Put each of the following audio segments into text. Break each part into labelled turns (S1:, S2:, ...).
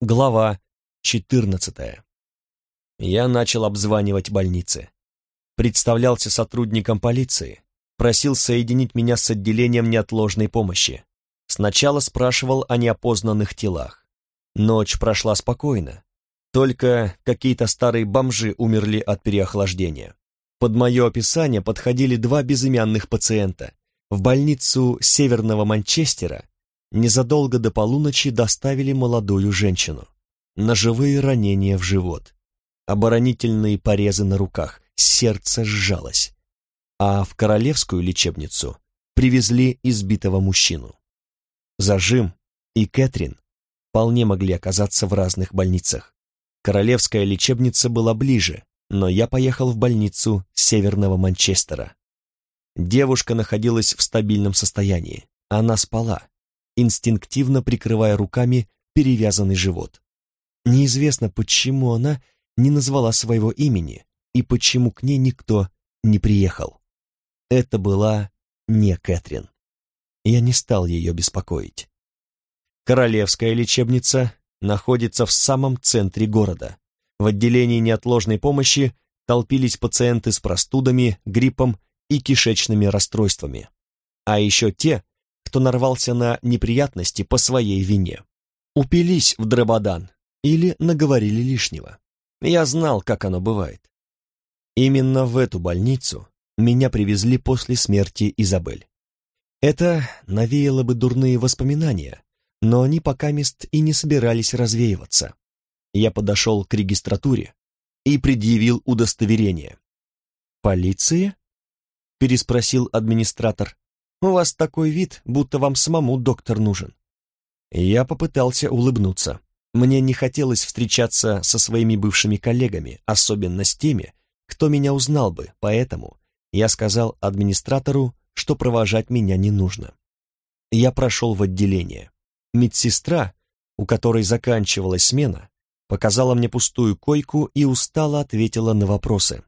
S1: Глава 14. Я начал обзванивать больницы. Представлялся сотрудником полиции, просил соединить меня с отделением неотложной помощи. Сначала спрашивал о неопознанных телах. Ночь прошла спокойно. Только какие-то старые бомжи умерли от переохлаждения. Под мое описание подходили два безымянных пациента. В больницу Северного Манчестера незадолго до полуночи доставили молодую женщину. Ножевые ранения в живот, оборонительные порезы на руках, сердце сжалось. А в королевскую лечебницу привезли избитого мужчину. Зажим и Кэтрин вполне могли оказаться в разных больницах. Королевская лечебница была ближе, но я поехал в больницу Северного Манчестера. Девушка находилась в стабильном состоянии. Она спала, инстинктивно прикрывая руками перевязанный живот. Неизвестно, почему она не назвала своего имени и почему к ней никто не приехал. Это была не Кэтрин. Я не стал ее беспокоить. Королевская лечебница находится в самом центре города. В отделении неотложной помощи толпились пациенты с простудами, гриппом и кишечными расстройствами. А еще те, кто нарвался на неприятности по своей вине. Упились в дрободан или наговорили лишнего. Я знал, как оно бывает. Именно в эту больницу меня привезли после смерти Изабель. Это навеяло бы дурные воспоминания, но они пока мест и не собирались развеиваться. Я подошел к регистратуре и предъявил удостоверение. «Полиция?» — переспросил администратор. У вас такой вид, будто вам самому доктор нужен». Я попытался улыбнуться. Мне не хотелось встречаться со своими бывшими коллегами, особенно с теми, кто меня узнал бы, поэтому я сказал администратору, что провожать меня не нужно. Я прошел в отделение. Медсестра, у которой заканчивалась смена, показала мне пустую койку и устало ответила на вопросы.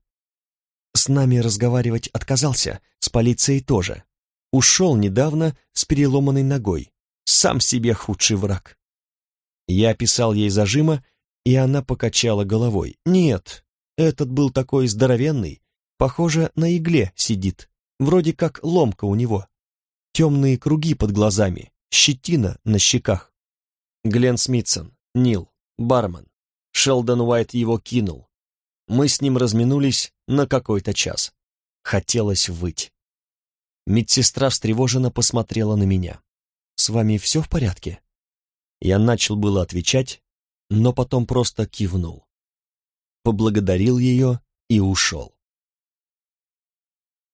S1: С нами разговаривать отказался, с полицией тоже. Ушел недавно с переломанной ногой. Сам себе худший враг. Я описал ей зажима, и она покачала головой. Нет, этот был такой здоровенный, похоже, на игле сидит, вроде как ломка у него. Темные круги под глазами, щетина на щеках. Глен Смитсон, Нил, бармен. Шелдон Уайт его кинул. Мы с ним разминулись на какой-то час. Хотелось выть. Медсестра встревоженно посмотрела на меня. «С вами все в порядке?» Я начал было отвечать, но потом просто кивнул. Поблагодарил ее и ушел.